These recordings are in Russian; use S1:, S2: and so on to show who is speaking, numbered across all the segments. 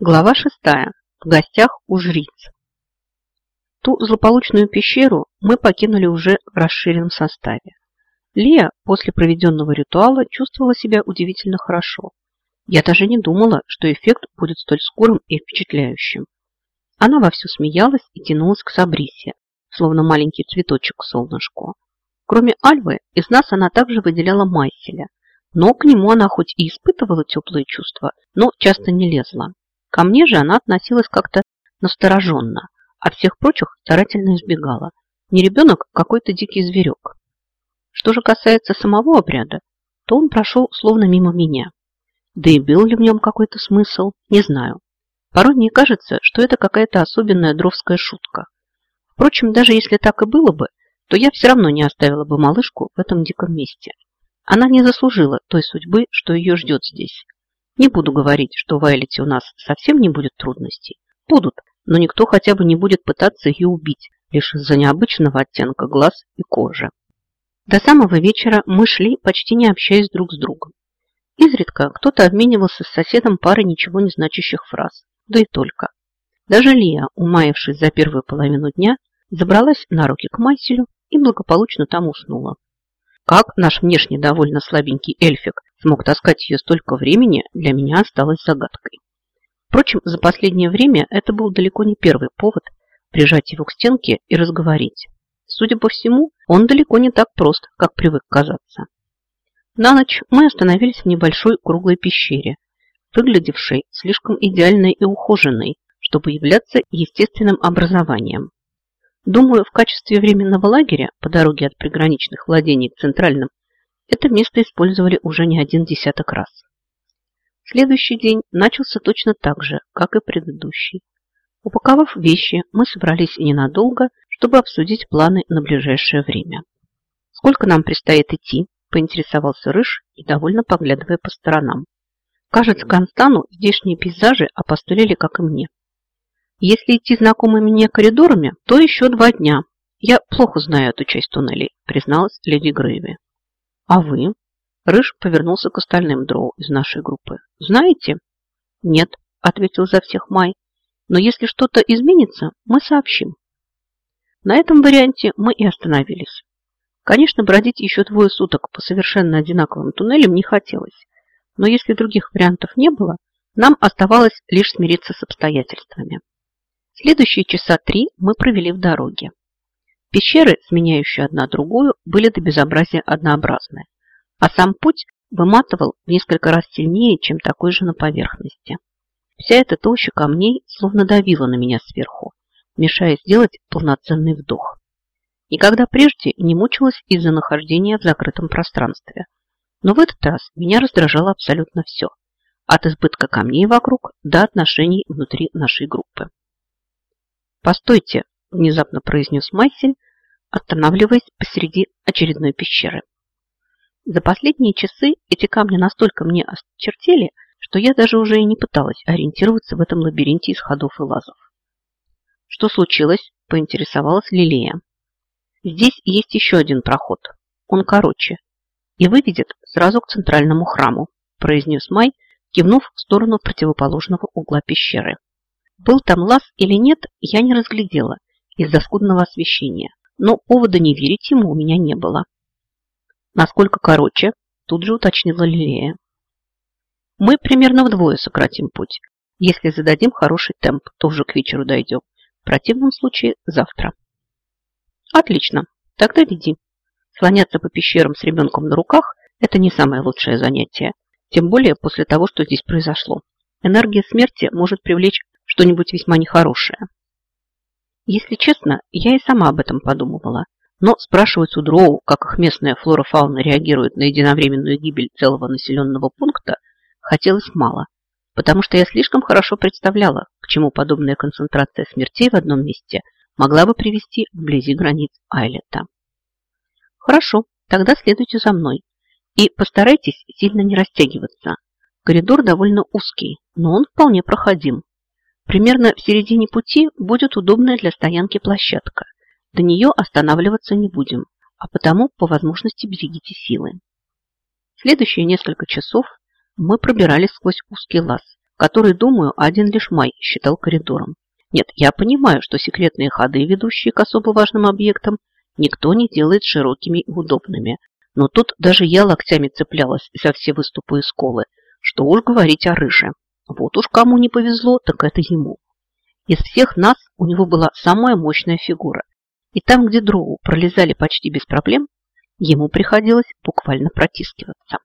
S1: Глава шестая. В гостях у жриц. Ту злополучную пещеру мы покинули уже в расширенном составе. Лия после проведенного ритуала чувствовала себя удивительно хорошо. Я даже не думала, что эффект будет столь скорым и впечатляющим. Она вовсю смеялась и тянулась к Сабрисе, словно маленький цветочек к солнышку. Кроме Альвы, из нас она также выделяла Майселя, но к нему она хоть и испытывала теплые чувства, но часто не лезла. Ко мне же она относилась как-то настороженно, а всех прочих старательно избегала. Не ребенок, а какой-то дикий зверек. Что же касается самого обряда, то он прошел словно мимо меня. Да и был ли в нем какой-то смысл, не знаю. Порой мне кажется, что это какая-то особенная дровская шутка. Впрочем, даже если так и было бы, то я все равно не оставила бы малышку в этом диком месте. Она не заслужила той судьбы, что ее ждет здесь. Не буду говорить, что в Айлете у нас совсем не будет трудностей. Будут, но никто хотя бы не будет пытаться ее убить, лишь из-за необычного оттенка глаз и кожи. До самого вечера мы шли, почти не общаясь друг с другом. Изредка кто-то обменивался с соседом парой ничего не значащих фраз, да и только. Даже Лия, умаявшись за первую половину дня, забралась на руки к Майселю и благополучно там уснула. Как наш внешне довольно слабенький эльфик смог таскать ее столько времени, для меня осталось загадкой. Впрочем, за последнее время это был далеко не первый повод прижать его к стенке и разговорить. Судя по всему, он далеко не так прост, как привык казаться. На ночь мы остановились в небольшой круглой пещере, выглядевшей слишком идеальной и ухоженной, чтобы являться естественным образованием. Думаю, в качестве временного лагеря по дороге от приграничных владений к центральным это место использовали уже не один десяток раз. Следующий день начался точно так же, как и предыдущий. Упаковав вещи, мы собрались ненадолго, чтобы обсудить планы на ближайшее время. «Сколько нам предстоит идти?» – поинтересовался Рыж и довольно поглядывая по сторонам. Кажется, Констану здешние пейзажи опостылили, как и мне. Если идти знакомыми мне коридорами, то еще два дня. Я плохо знаю эту часть туннелей, призналась леди Грейви. А вы? Рыж повернулся к остальным дроу из нашей группы. Знаете? Нет, ответил за всех Май. Но если что-то изменится, мы сообщим. На этом варианте мы и остановились. Конечно, бродить еще двое суток по совершенно одинаковым туннелям не хотелось. Но если других вариантов не было, нам оставалось лишь смириться с обстоятельствами. Следующие часа три мы провели в дороге. Пещеры, сменяющие одна другую, были до безобразия однообразны, а сам путь выматывал в несколько раз сильнее, чем такой же на поверхности. Вся эта толща камней словно давила на меня сверху, мешая сделать полноценный вдох. Никогда прежде не мучилась из-за нахождения в закрытом пространстве. Но в этот раз меня раздражало абсолютно все. От избытка камней вокруг до отношений внутри нашей группы. «Постойте!» – внезапно произнес Майсель, останавливаясь посреди очередной пещеры. За последние часы эти камни настолько мне осточертели, что я даже уже и не пыталась ориентироваться в этом лабиринте из ходов и лазов. Что случилось? Поинтересовалась Лилия. Здесь есть еще один проход. Он короче и выведет сразу к центральному храму, произнес Май, кивнув в сторону противоположного угла пещеры. Был там лаз или нет, я не разглядела из-за скудного освещения, но повода не верить ему у меня не было. Насколько короче, тут же уточнила Лилея. Мы примерно вдвое сократим путь. Если зададим хороший темп, то уже к вечеру дойдем. В противном случае завтра. Отлично, тогда веди. Слоняться по пещерам с ребенком на руках – это не самое лучшее занятие. Тем более после того, что здесь произошло. Энергия смерти может привлечь что-нибудь весьма нехорошее. Если честно, я и сама об этом подумывала. Но спрашивать у дроу, как их местная флора-фауна реагирует на единовременную гибель целого населенного пункта, хотелось мало, потому что я слишком хорошо представляла, к чему подобная концентрация смертей в одном месте могла бы привести вблизи границ Айлета. Хорошо, тогда следуйте за мной и постарайтесь сильно не растягиваться. Коридор довольно узкий, но он вполне проходим. Примерно в середине пути будет удобная для стоянки площадка. До нее останавливаться не будем, а потому по возможности берегите силы. Следующие несколько часов мы пробирались сквозь узкий лаз, который, думаю, один лишь Май считал коридором. Нет, я понимаю, что секретные ходы, ведущие к особо важным объектам, никто не делает широкими и удобными. Но тут даже я локтями цеплялась за все выступы и сколы. Что уж говорить о рыже. Вот уж кому не повезло, так это ему. Из всех нас у него была самая мощная фигура. И там, где дроу пролезали почти без проблем, ему приходилось буквально протискиваться.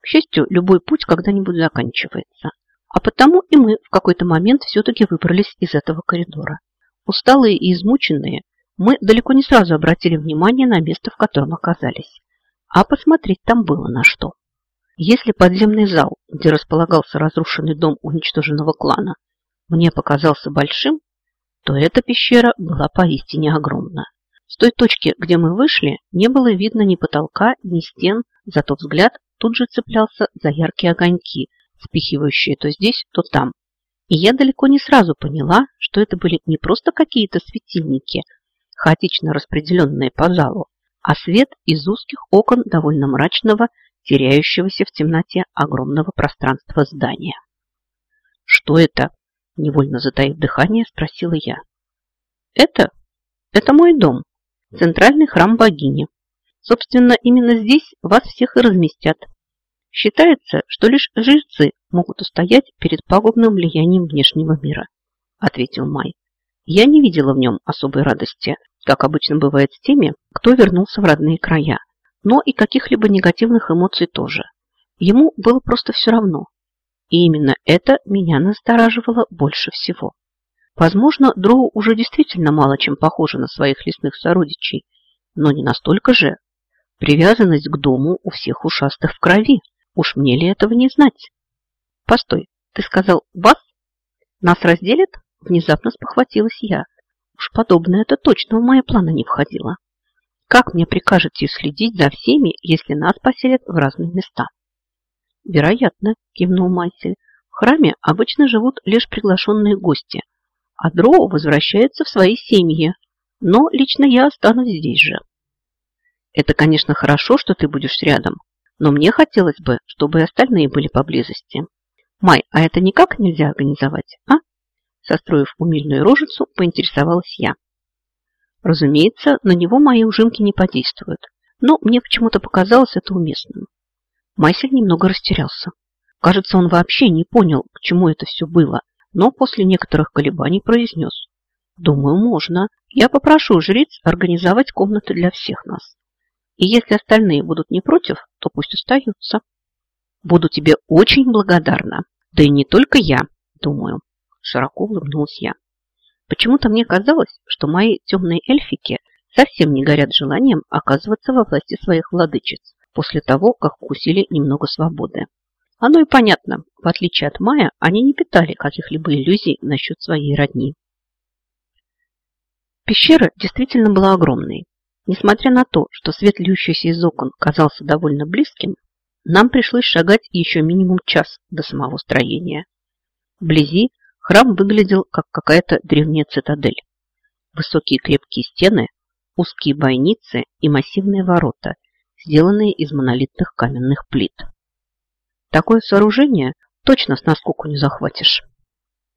S1: К счастью, любой путь когда-нибудь заканчивается. А потому и мы в какой-то момент все-таки выбрались из этого коридора. Усталые и измученные, мы далеко не сразу обратили внимание на место, в котором оказались. А посмотреть там было на что. Если подземный зал, где располагался разрушенный дом уничтоженного клана, мне показался большим, то эта пещера была поистине огромна. С той точки, где мы вышли, не было видно ни потолка, ни стен, зато взгляд тут же цеплялся за яркие огоньки, спихивающие то здесь, то там. И я далеко не сразу поняла, что это были не просто какие-то светильники, хаотично распределенные по залу, а свет из узких окон довольно мрачного, теряющегося в темноте огромного пространства здания. «Что это?» – невольно затаив дыхание, спросила я. «Это? Это мой дом, центральный храм богини. Собственно, именно здесь вас всех и разместят. Считается, что лишь жрецы могут устоять перед пагубным влиянием внешнего мира, ответил Май. Я не видела в нем особой радости, как обычно бывает с теми, кто вернулся в родные края, но и каких-либо негативных эмоций тоже. Ему было просто все равно. И именно это меня настораживало больше всего. Возможно, дроу уже действительно мало чем похожи на своих лесных сородичей, но не настолько же. Привязанность к дому у всех ушастых в крови. Уж мне ли этого не знать? Постой, ты сказал вас? Нас разделят? Внезапно спохватилась я. Уж подобное это точно в мои планы не входило. Как мне прикажете следить за всеми, если нас поселят в разные места? Вероятно, кивнул Майсель. В храме обычно живут лишь приглашенные гости, а дроу возвращаются в свои семьи. Но лично я останусь здесь же. Это, конечно, хорошо, что ты будешь рядом, но мне хотелось бы, чтобы и остальные были поблизости. Май, а это никак нельзя организовать, а? Состроив умильную рожицу, поинтересовалась я. Разумеется, на него мои ужимки не подействуют, но мне почему-то показалось это уместным. Майсель немного растерялся. Кажется, он вообще не понял, к чему это все было, но после некоторых колебаний произнес. Думаю, можно. Я попрошу жриц организовать комнаты для всех нас. И если остальные будут не против, то пусть остаются. Буду тебе очень благодарна. Да и не только я, думаю. Широко улыбнулась я. Почему-то мне казалось, что мои темные эльфики совсем не горят желанием оказываться во власти своих владычиц после того, как вкусили немного свободы. Оно и понятно, в отличие от Майя, они не питали каких-либо иллюзий насчет своей родни. Пещера действительно была огромной. Несмотря на то, что свет, льющийся из окон, казался довольно близким, нам пришлось шагать еще минимум час до самого строения. Вблизи храм выглядел как какая-то древняя цитадель. Высокие крепкие стены, узкие бойницы и массивные ворота, сделанные из монолитных каменных плит. Такое сооружение точно с наскоку не захватишь.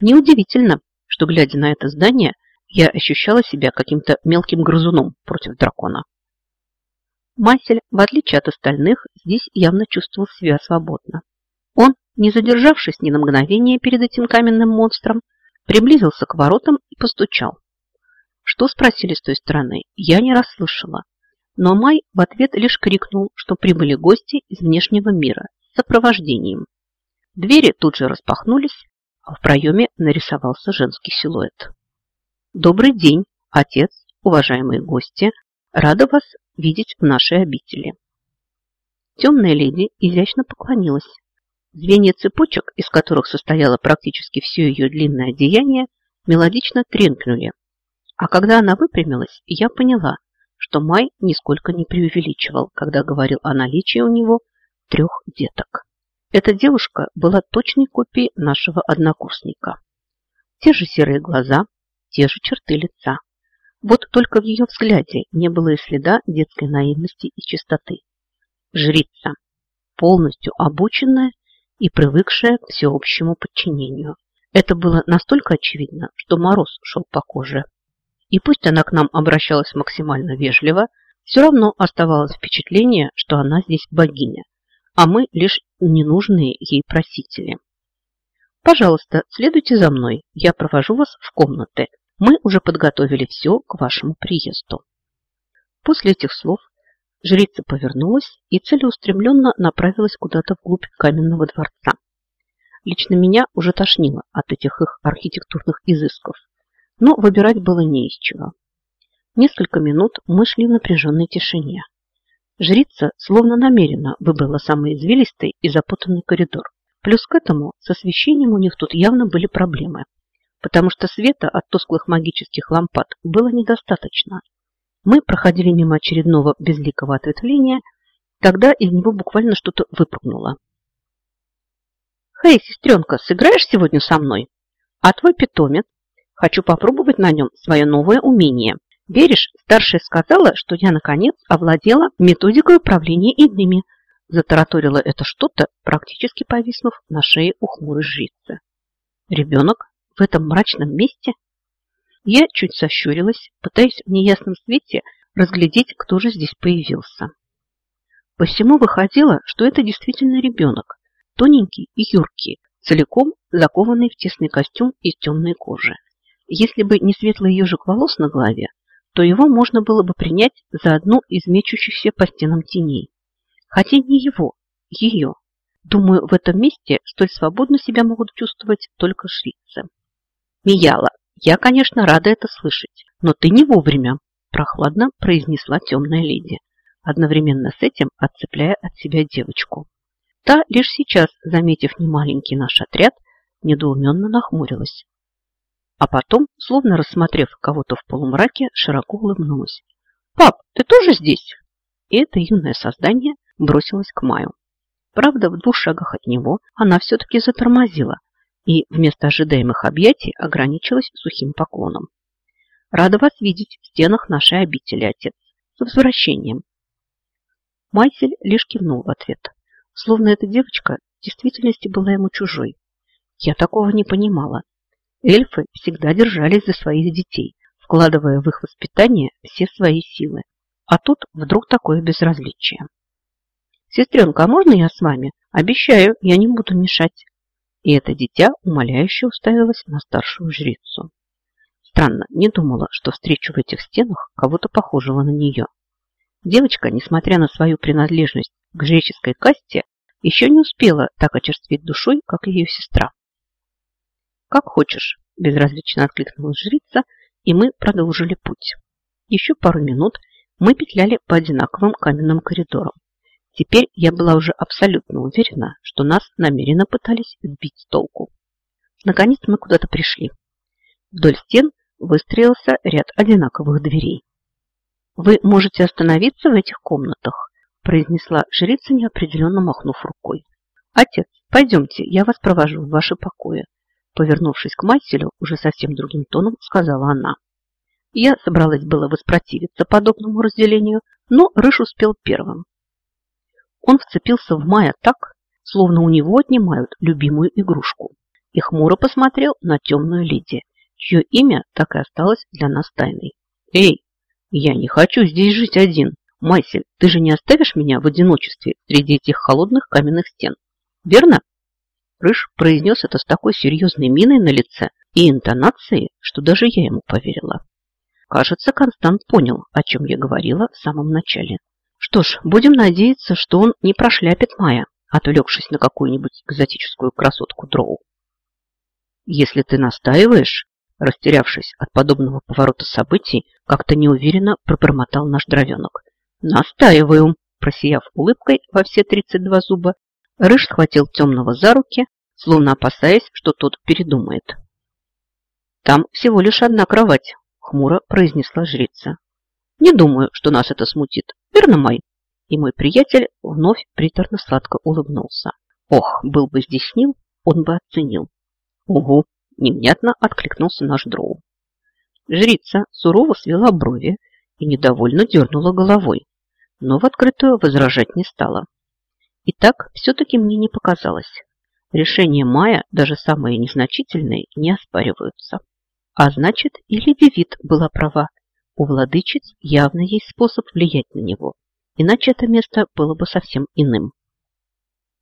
S1: Неудивительно, что, глядя на это здание, я ощущала себя каким-то мелким грызуном против дракона. Масель, в отличие от остальных, здесь явно чувствовал себя свободно. Не задержавшись ни на мгновение перед этим каменным монстром, приблизился к воротам и постучал. Что спросили с той стороны, я не расслышала. Но Май в ответ лишь крикнул, что прибыли гости из внешнего мира с сопровождением. Двери тут же распахнулись, а в проеме нарисовался женский силуэт. Добрый день, отец, уважаемые гости. Рада вас видеть в нашей обители. Темная леди изящно поклонилась. Звенья цепочек, из которых состояло практически все ее длинное одеяние, мелодично тренкнули. А когда она выпрямилась, я поняла, что Май нисколько не преувеличивал, когда говорил о наличии у него трех деток. Эта девушка была точной копией нашего однокурсника. Те же серые глаза, те же черты лица. Вот только в ее взгляде не было и следа детской наивности и чистоты. Жрица, полностью обученная и привыкшая к всеобщему подчинению. Это было настолько очевидно, что мороз шел по коже. И пусть она к нам обращалась максимально вежливо, все равно оставалось впечатление, что она здесь богиня, а мы лишь ненужные ей просители. Пожалуйста, следуйте за мной, я провожу вас в комнаты. Мы уже подготовили все к вашему приезду. После этих слов жрица повернулась и целеустремленно направилась куда-то вглубь каменного дворца. Лично меня уже тошнило от этих их архитектурных изысков, но выбирать было не из чего. Несколько минут мы шли в напряженной тишине. Жрица словно намеренно выбрала самый извилистый и запутанный коридор. Плюс к этому с освещением у них тут явно были проблемы, потому что света от тусклых магических лампад было недостаточно. Мы проходили мимо очередного безликого ответвления, тогда из него буквально что-то выпрыгнуло. «Хей, сестренка, сыграешь сегодня со мной? А твой питомец? Хочу попробовать на нем свое новое умение. Берешь, старшая сказала, что я, наконец, овладела методикой управления иными. Затараторила это что-то, практически повиснув на шее у хмурой жрицы. Ребенок в этом мрачном месте? Я чуть сощурилась, пытаясь в неясном свете разглядеть, кто же здесь появился. По всему выходило, что это действительно ребенок, тоненький и юркий, целиком закованный в тесный костюм из темной кожи. Если бы не светлый ежик волос на голове, то его можно было бы принять за одну из мечущихся по стенам теней. Хотя не его, ее. Думаю, в этом месте столь свободно себя могут чувствовать только швейцы. Мияла, я, конечно, рада это слышать, но ты не вовремя, прохладно произнесла темная леди, одновременно с этим отцепляя от себя девочку. Та, лишь сейчас, заметив немаленький наш отряд, недоуменно нахмурилась. А потом, словно рассмотрев кого-то в полумраке, широко улыбнулась. «Пап, ты тоже здесь?» И это юное создание бросилось к Маю. Правда, в двух шагах от него она все-таки затормозила и вместо ожидаемых объятий ограничилась сухим поклоном. «Рада вас видеть в стенах нашей обители, отец. С возвращением!» Майсель лишь кивнул в ответ, словно эта девочка в действительности была ему чужой. Я такого не понимала Эльфы всегда держались за своих детей, вкладывая в их воспитание все свои силы. А тут вдруг такое безразличие. «Сестренка, а можно я с вами? Обещаю, я не буду мешать». И это дитя умоляюще уставилось на старшую жрицу. Странно, не думала, что встречу в этих стенах кого-то похожего на нее. Девочка, несмотря на свою принадлежность к греческой касте, еще не успела так очерстветь душой, как ее сестра. «Как хочешь», – безразлично откликнулась жрица, и мы продолжили путь. Еще пару минут мы петляли по одинаковым каменным коридорам. Теперь я была уже абсолютно уверена, что нас намеренно пытались сбить с толку. Наконец мы куда-то пришли. Вдоль стен выстроился ряд одинаковых дверей. «Вы можете остановиться в этих комнатах», произнесла жрица, неопределенно махнув рукой. «Отец, пойдемте, я вас провожу в ваши покои. Повернувшись к Масселю, уже совсем другим тоном сказала она. Я собралась было воспротивиться подобному разделению, но Рыж успел первым. Он вцепился в Майя так, словно у него отнимают любимую игрушку, и хмуро посмотрел на темную леди, чье имя так и осталось для нас тайной. «Эй, я не хочу здесь жить один. Майсель, ты же не оставишь меня в одиночестве среди этих холодных каменных стен, верно?» Рыж произнес это с такой серьезной миной на лице и интонацией, что даже я ему поверила. Кажется, Констант понял, о чем я говорила в самом начале. Что ж, будем надеяться, что он не прошляпит Майя, отвлекшись на какую-нибудь экзотическую красотку дроу. Если ты настаиваешь, растерявшись от подобного поворота событий, как-то неуверенно пробормотал наш дровенок. Настаиваю, просияв улыбкой во все тридцать два зуба, Рыж схватил темного за руки словно опасаясь, что тот передумает. «Там всего лишь одна кровать», — хмуро произнесла жрица. «Не думаю, что нас это смутит. Верно, Май?» И мой приятель вновь приторно-сладко улыбнулся. «Ох, был бы здесь Нил, он бы оценил». «Угу!» — невнятно откликнулся наш дроу. Жрица сурово свела брови и недовольно дернула головой, но в открытую возражать не стала. И так все-таки мне не показалось. Решения Мая, даже самые незначительные, не оспариваются. А значит, и Леди Вит была права. У владычиц явно есть способ влиять на него. Иначе это место было бы совсем иным.